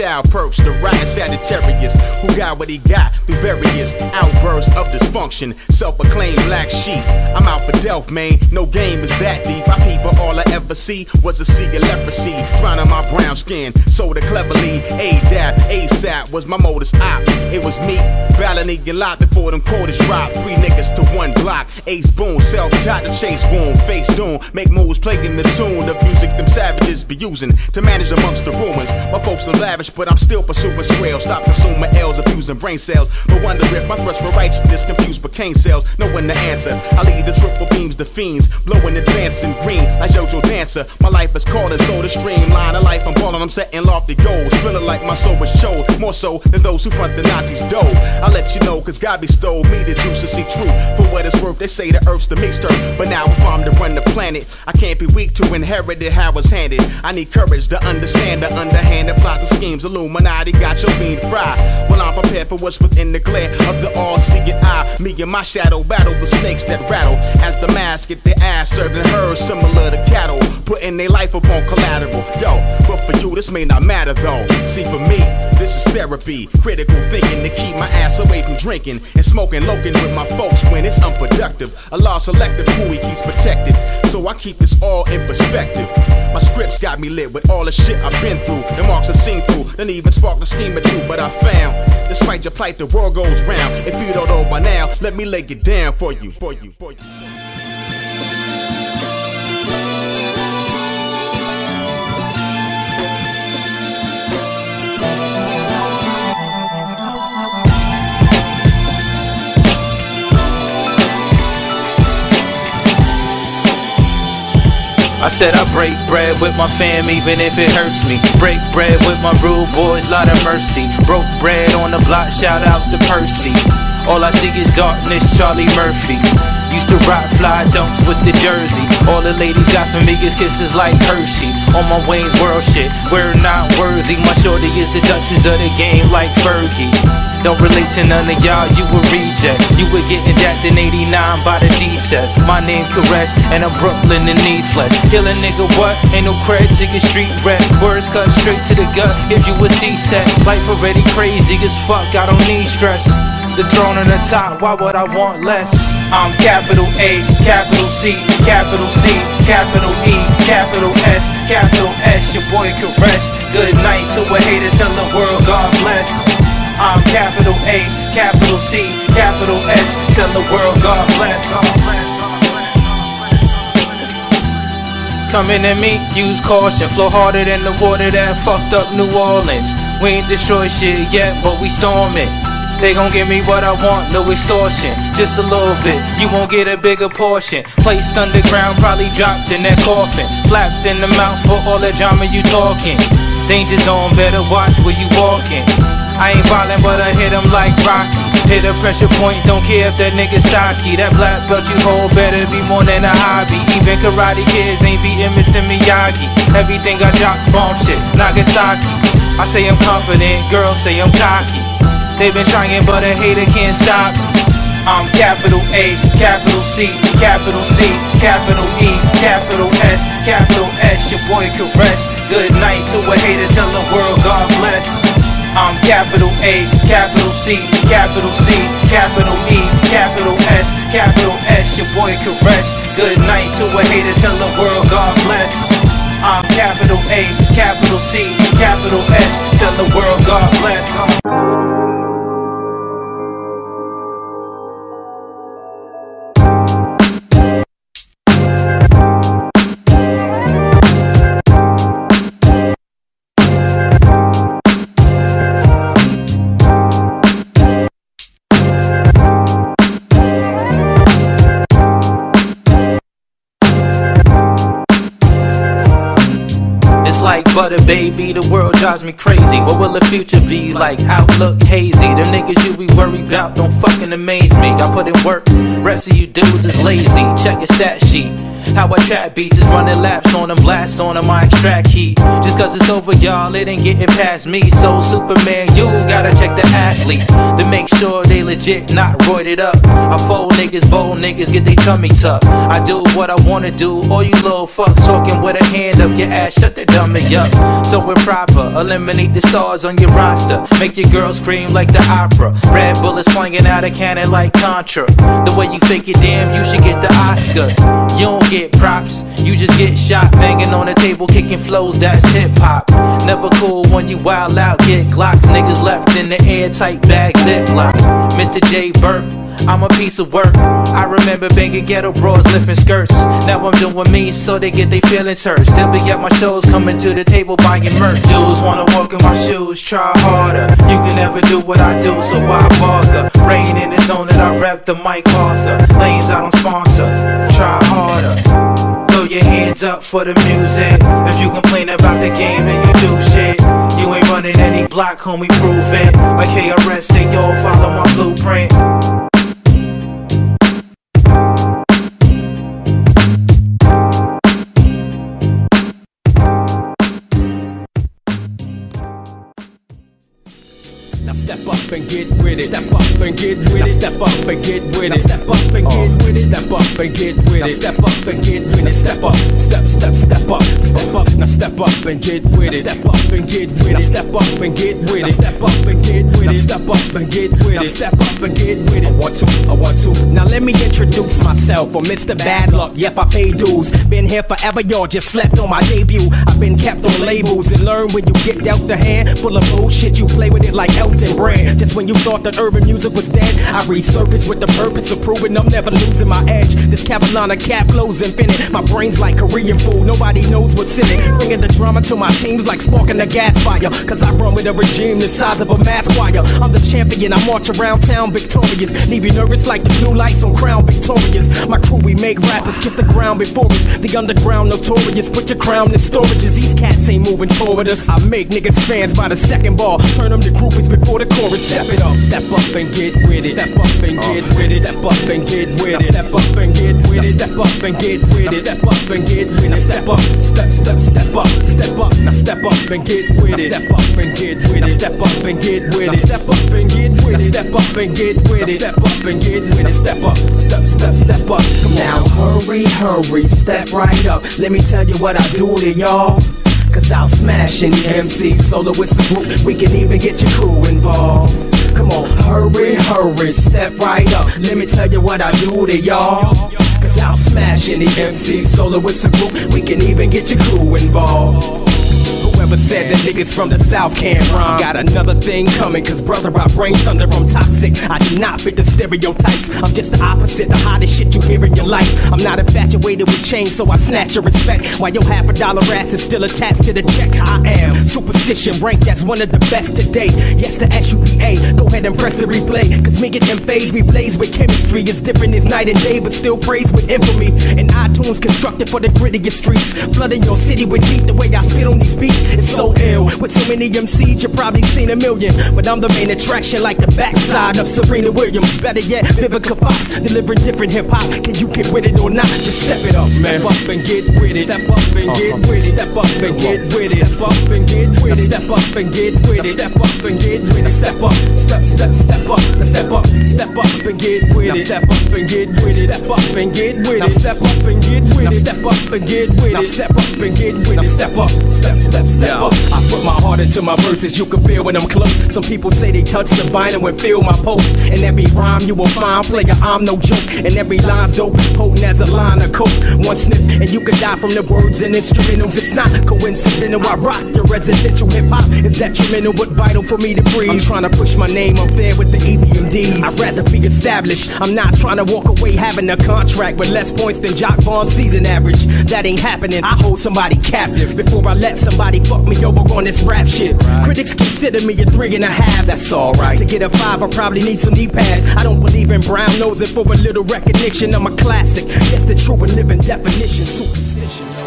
child perched. The riot who got what he got through various outbursts of dysfunction. Self-proclaimed black sheep. I'm out for Delph, man. No game is that deep. I people all I ever see was a sea of leprosy, trying on my brown skin. So the cleverly, A-Dap, ASAP was my modus op. It was me, battling a lot before them quarters dropped. Three niggas to one block. Ace boom, self-taught to chase boom, face doom. Make moves, playing the tune The music them savages be using to manage amongst the rumors. My folks are lavish, but I'm still pursuing swell. Stop consuming L's, abusing brain cells. But wonder if my thrust for righteousness confused became cells. No one to answer. I lead the triple beams, the fiends, blowing advancing green like JoJo Dancer. My life is called and so the streamline of life I'm balling. I'm setting lofty goals, feeling like my soul was chose more so than those who front the Nazis dough. I let you know, cause God bestowed me the juice to see truth. For what it's worth, they say the earth's the earth. But now if I'm to run the planet, I can't be weak to inherit it how it's handed. I need courage to understand the underhanded plot, the schemes. Illuminati got your bean fried. Well, I'm prepared for what's within the glare of the all seeing eye. Me and my shadow battle the snakes that rattle as the mask get their ass serving her similar to cattle, putting their life upon collateral. Yo, but for you, this may not matter though. See, for me, this is therapy. Critical thinking to keep my ass away from drinking and smoking, loking with my folks when it's unproductive. Allah selective who he keeps protected. So I keep this all in perspective. Me lit with all the shit I've been through. The marks are seen through, then even spark a scheme or two. But I found, despite your plight, the world goes round. If you don't know by now, let me lay it down for you, for you, for you. I said I break bread with my fam even if it hurts me. Break bread with my rude boys, lot of mercy. Broke bread on the block, shout out to Percy. All I see is darkness, Charlie Murphy. Used to rock fly dunks with the jersey. All the ladies got for me is kisses like Hershey. On my Wayne's World shit, we're not worthy. My shorty is the Duchess of the game like Fergie. Don't relate to none of y'all, you a reject. You were getting jacked in 89 by the D-set. My name Koresh, and I'm Brooklyn and need flesh. Kill a nigga, what? Ain't no credit to your street rep. Words cut straight to the gut, give you a C-set. Life already crazy as fuck, I don't need stress. The throne on the top, why would I want less? I'm capital A, capital C, capital C, capital E, capital S, capital S. Your boy Koresh. Good night to a hater, tell the world God bless. I'm capital A, capital C, capital S. Tell the world God bless. Coming at me, use caution. Flow harder than the water that fucked up New Orleans. We ain't destroyed shit yet, but we storm it. They gon' give me what I want, no extortion. Just a little bit, you won't get a bigger portion. Placed underground, probably dropped in that coffin. Slapped in the mouth for all that drama you talking. Danger zone, better watch where you walking. I ain't violent, but I hit him like Rocky. Hit a pressure point, don't care if that nigga stocky. That black belt you hold better be more than a hobby. Even karate kids ain't beating Mr. Miyagi. Everything I drop, bomb shit, Nagasaki. I say I'm confident, girls say I'm cocky. They've been trying, but a hater can't stop. I'm capital A, capital C, capital C, capital E, capital S, capital S. Your boy Koresh. Good night to a hater, tell the world God bless. I'm capital A, capital C, capital C, capital E, capital S, capital S. Your boy Koresh. Good night to a hater, tell the world God bless. I'm capital A, capital C, capital S. Tell the world God bless. Drives me crazy. What will the future be like? Outlook hazy. Them niggas you be worried about don't fucking amaze me. I put in work. Rest of you dudes is lazy. Check your stat sheet. How I trap beats, just running laps on them, blast on them, I extract heat. Just cause it's over, y'all, it ain't getting past me. So, Superman, you gotta check the athlete to make sure they legit, not roided up. I fold niggas, bold niggas, get they tummy tucked. I do what I wanna do, all you little fucks talking with a hand up your ass, shut the dummy up. So improper, eliminate the stars on your roster. Make your girl scream like the opera. Red bullets pointing out a cannon like Contra. The way you fake it, damn, you should get the Oscar. You don't get props, you just get shot. Banging on the table, kicking flows, that's hip hop. Never cool when you wild out, get Glocks. Niggas left in the airtight bag, ziplock. Mr. J. Burke. I'm a piece of work. I remember banging ghetto bros lifting skirts. Now I'm doing me so they get their feelings hurt. Still be at my shows, coming to the table buying merch. Dudes wanna walk in my shoes, try harder. You can never do what I do, so why bother? Rain in the zone that I rep the Mike Arthur. Lanes I don't sponsor, try harder. Your hands up for the music. If you complain about the game, then you do shit. You ain't running any block, homie, prove it. Like KRS, they all follow my blueprint. Up and get with it. Step up and get with it. Step up and get with it. Step up and get with it. Step up and get with it. Step up and get with it. Step up. Step step step up. Step up. Now step up and get with it. Step up and get with it. Step up and get with it. Step up and get with it. Step up and get with it. Step up and get with it. I want to. I want to. Now let me introduce myself. I'm Mr. Bad Luck. Yep, I pay dues. Been here forever. Y'all just slept on my debut. I've been kept on labels and learn when you get dealt the hand full of bullshit. You play with it like Elton Brand. Just when you thought that urban music was dead, I resurfaced with the purpose of proving I'm never losing my edge. This Carolina cat flows infinite. My brain's like Korean food, nobody knows what's in it. Bringing the drama to my teams like sparking a gas fire. Cause I run with a regime the size of a mass choir. I'm the champion, I march around town victorious. Leave you nervous like the blue lights on Crown Victorias. My crew, we make rappers kiss the ground before us. The underground notorious, put your crown in storages. These cats ain't moving toward us. I make niggas fans by the second ball. Turn them to groupies before the chorus. Step it up, step up and get with it. Step up and get with it. Step up and get with it. Step up and get with it. Step up and get with it. Step up and get with it. Step up, step, step, step up, step up. Now step up and get with it. Step up and get with it. Step up and get with it. Step up and get with it. Step up and get with it. Step up and get with it. Step up, step, step, step up. Now hurry, hurry, step right up. Let me tell you what I do to y'all. Cause I'll smash any MC soloist or group. We can even get your crew involved. Come on, hurry, hurry, step right up. Let me tell you what I do to y'all. Cause I'll smash any MC soloist or group. We can even get your crew involved. Whoever said that niggas from the south can't rhyme. Got another thing coming Cause brother I bring thunder I'm toxic. I do not fit the stereotypes. I'm just the opposite The hottest shit you hear in your life. I'm not infatuated with change So I snatch your respect. While your half a dollar ass is still attached to the check I am Supastition rank That's one of the best today. Yes the S-U-P-A Go ahead and press the replay. Cause me getting phase We blaze with chemistry. It's different as night and day But still praised with infamy. And iTunes constructed for the grittiest streets. Flooding your city with heat The way I spit on these beats it's so ill. With so many MCs, you probably seen a million. But I'm the main attraction, like the backside of Serena Williams. Better yet, Vivica Fox, delivering different hip hop. Can you get with it or not? Just step it up, man. Step up and get with it. Step up and get with it. Step up and get with it. Step up and get with it. Step up and get with it. Step up and get with it. Step up, step, step, step up. Step up, step up and get with it. Step up and get with it. Step up and get with it. Step up and get with it. Step up and get with it. Step up and get with it. Step up, step, step, step. Yo, I put my heart into my verses, you can feel when I'm close. Some people say they touch the vinyl and feel my pulse. And every rhyme you will find, player, I'm no joke. And every line's dope, potent as a line of coke. One snip, and you can die from the words and instrumentals. It's not coincidental. I rock the residential hip hop. It's detrimental, but vital for me to breathe. I'm trying to push my name up there with the EPMDs. I'd rather be established. I'm not trying to walk away having a contract with less points than Jacque Vaughn's season average. That ain't happening. I hold somebody captive before I let somebody fuck me over on this rap shit. Critics consider me a three and a half, that's alright. To get a five, I probably need some knee pads. I don't believe in brown nosing for a little recognition. I'm a classic. That's the true and living definition. Supastition.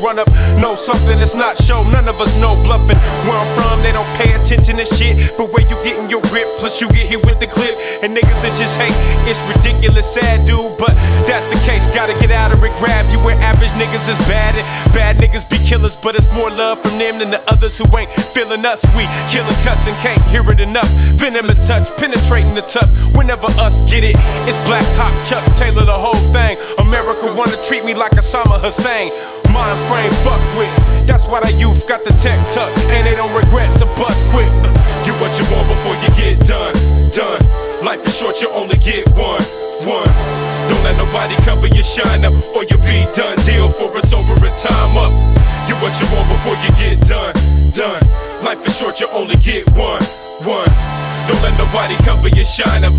Run up. Know something that's not show, none of us know bluffing. Where I'm from, they don't pay attention to shit. But where you getting your grip, plus you get hit with the clip. And niggas just hate, it's ridiculous, sad dude. But that's the case, gotta get out of it, grab you where average niggas is bad. And bad niggas be killers, but it's more love from them than the others who ain't feeling us. We killing cuts and can't hear it enough. Venomous touch, penetrating the tough. Whenever us get it, it's Black Hawk Chuck Taylor, the whole thing. America wanna treat me like Osama Hussein. Mind frame fuck with. That's why the youth got the tech tuck, and they don't regret to bust quick. Get what you want before you get done, done. Life is short, you only get one, one. Don't let nobody cover your shine up, or you'll be done. Deal for us over and time up. Get what you want before you get done, done. Life is short, you only get one, one. Don't let nobody cover your shine up,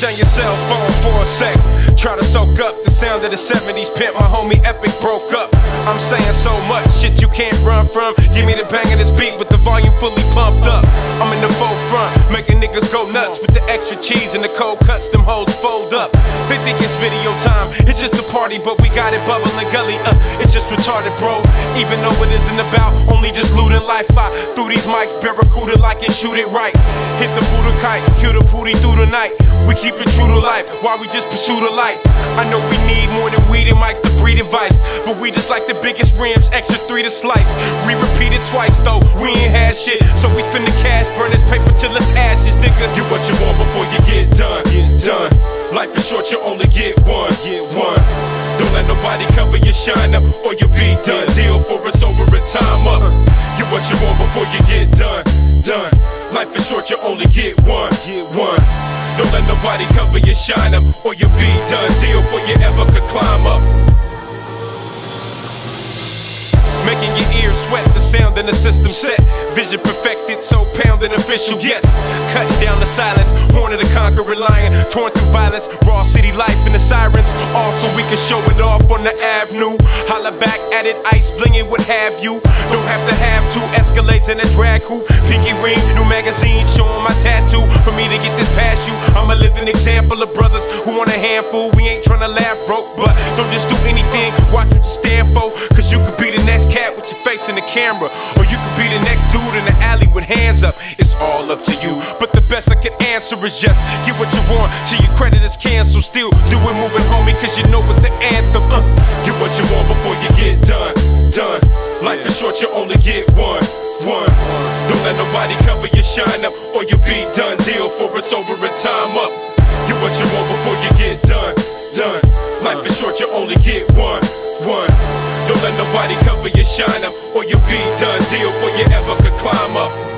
Down your cell phone for a sec. Try to soak up the sound of the 70s. Pimp, my homie Epic broke up. I'm saying so much shit you can't run from. Give me the bang of this beat with volume fully pumped up. I'm in the forefront, making niggas go nuts with the extra cheese and the cold cuts. Them hoes fold up. They think it's video time. It's just a party, but we got it bubbling gully up. It's just retarded, bro. Even though it isn't about only just looting life. I through these mics, barracuda like it, shoot it right. Hit the Buddha kite, kill the booty through the night. We keep it true to life while we just pursue the light. I know we need more than weed and mics to breed advice, but we just like the biggest rims, extra three to slice. We repeat it twice though, we ain't had shit, so we finna cash, burn this paper till it's ashes, nigga. Do what you want before you get done, Get done. Life is short, you only get one, Get one. Don't let nobody cover your shine up, or you'll be done. Deal for us over and time up. Get what you want before you get done, done. Life is short, you only get one, Get one. Don't let nobody cover your shine up, or you'll be done. Deal before you ever the the system set. Vision perfected, so pounded official, yes. Cutting down the silence, horn of the conquering lion. Torn through violence, raw city life and the sirens. All so we can show it off on the avenue. Holla back at it, ice blinging, what have you. Don't have to have two escalates and a drag hoop. Pinky ring, new magazine showing my tattoo. For me to get this past you, I'm a living example of brothers who want a handful. We ain't tryna laugh broke, but don't just do anything. Watch what you stand for, cause you could be the next cat with your face in the camera. Or you could be the next dude in the alley with hands up. It's all up to you. But the best I can answer is just get what you want till your credit is canceled. Still do it moving, homie, cause you know what the anthem. Uh, get what you want before you get done, done. Life is short, you only get one, one. Don't let nobody cover your shine up, or you'll be done. Deal for us over and time up. Get what you want before you get done, done. Life is short, you only get one, one. Don't let nobody cover your shine up, or you'll be done. Deal before you ever could climb up.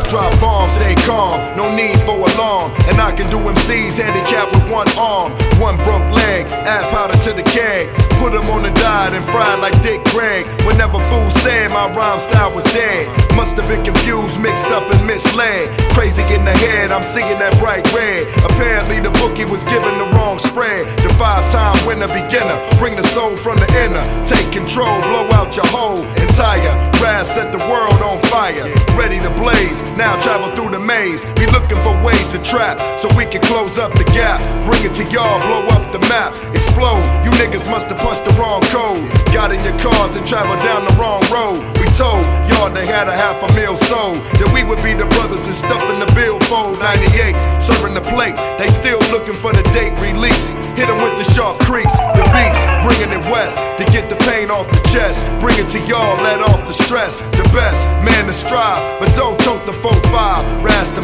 Styles drop bombs, stay calm, no need for alarm. And I can do MCs handicapped with one arm, one broke leg, add powder to the keg. Put Put 'em on the diet and fry like Dick Greg. Whenever fools said my rhyme style was dead, must have been confused, mixed up, and misled. Crazy in the head, I'm seeing that bright red. Apparently, the bookie was given the wrong spread. The five time winner beginner, bring the soul from the inner. Take control, blow out your whole entire. Raz set the world on fire, ready to blaze. Now travel through the maze. Be looking for ways to trap so we can close up the gap. Bring it to y'all, blow up the map, explode. You niggas must have punched the wrong code. Got in your cars and traveled down the wrong road. We told y'all they had a half a meal sold. That we would be the brothers and stuff in the billfold. 98, serving the plate. They still looking for the date release. Hit them with the sharp crease, the beast, bringing it west to get the pain off the chest. Bring it to y'all, let off the stress. The best, man to strive, but don't tote the 4-5.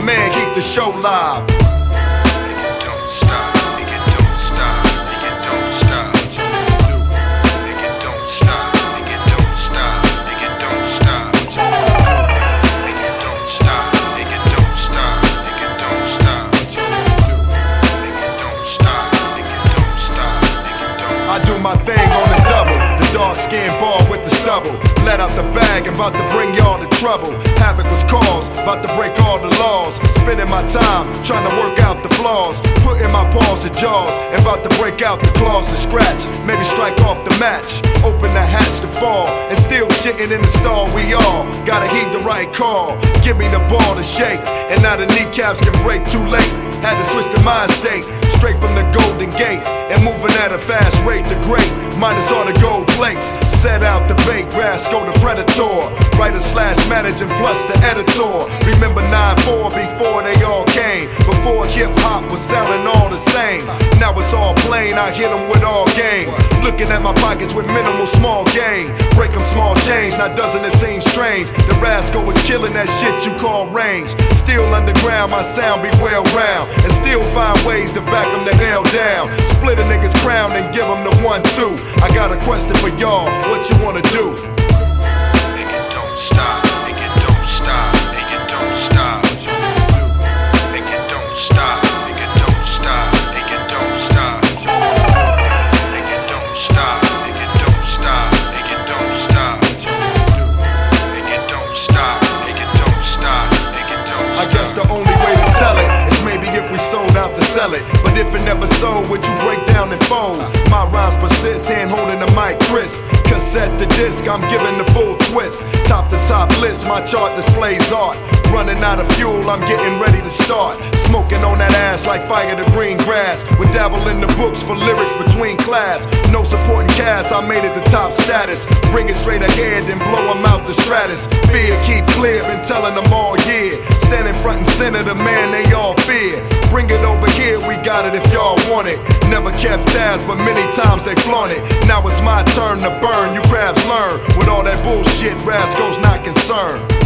Man, keep the show live. Don't stop, nigga, don't stop, nigga, don't stop. Nigga, don't stop, nigga, don't stop, nigga, don't stop. Nigga, don't stop, nigga, don't stop, nigga, don't stop. Nigga, don't stop, nigga, don't stop, nigga, don't I do my thing on the double. The dark skinned ball with the. Let out the bag, about to bring y'all to trouble. Havoc was caused, about to break all the laws. Spending my time trying to work out the flaws. Putting my paws to jaws, and about to break out the claws to scratch. Maybe strike off the match. Open the hatch to fall, and still shitting in the stall. We all gotta heed the right call. Give me the ball to shake, and now the kneecaps can break too late. Had to switch the mind state, straight from the Golden Gate, and moving at a fast rate. The great, minus all the gold plates. Set out the bait, Rasco the predator. Writer slash manager plus the editor. Remember 9-4 before they all came. Before hip hop was sounding all the same. Now it's all plain, I hit them with all game. Looking at my pockets with minimal small gain. Break them small change, now doesn't it seem strange? The Rasco is killing that shit you call range. Still underground, my sound be well round. And still find ways to back them the hell down. Split a nigga's crown and give them the one two. I got a question for y'all, what you wanna do? Nigga, don't stop, sell it. But if it never sold, would you break down and fold? My rhymes persist, hand holding the mic crisp. Cassette the disc, I'm giving the full twist. Top to top list, my chart displays art. Running out of fuel, I'm getting ready to start. Smoking on that ass like fire the green grass. We dabble in the books for lyrics between class. No supporting cast, I made it to top status. Bring it straight ahead and blow blow 'em out the stratus. Fear, keep clear, been telling them all year. Standing front and center, the man they all fear. Kept tabs, but many times they flaunt it. Now it's my turn to burn, you crabs learn. With all that bullshit, Rasco's not concerned.